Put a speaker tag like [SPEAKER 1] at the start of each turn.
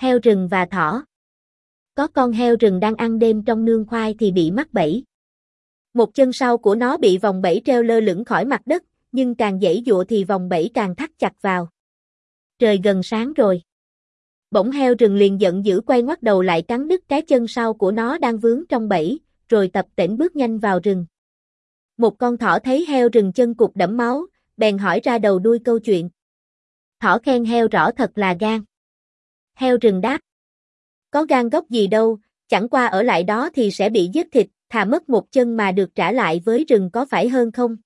[SPEAKER 1] Heo rừng và thỏ. Có con heo rừng đang ăn đêm trong nương khoai thì bị mắc bẫy. Một chân sau của nó bị vòng bẫy treo lơ lửng khỏi mặt đất, nhưng càng dãy dụa thì vòng bẫy càng thắt chặt vào. Trời gần sáng rồi. Bỗng heo rừng liền giận dữ quay ngoắt đầu lại cắn đứt cái chân sau của nó đang vướng trong bẫy, rồi tập tễnh bước nhanh vào rừng. Một con thỏ thấy heo rừng chân cục đẫm máu, bèn hỏi ra đầu đuôi câu chuyện. Thỏ khen heo rõ thật là gan. Heo rừng đáp. Có gan gốc gì đâu, chẳng qua ở lại đó thì sẽ bị giết thịt, thà mất một chân mà được trả lại với rừng có phải hơn không?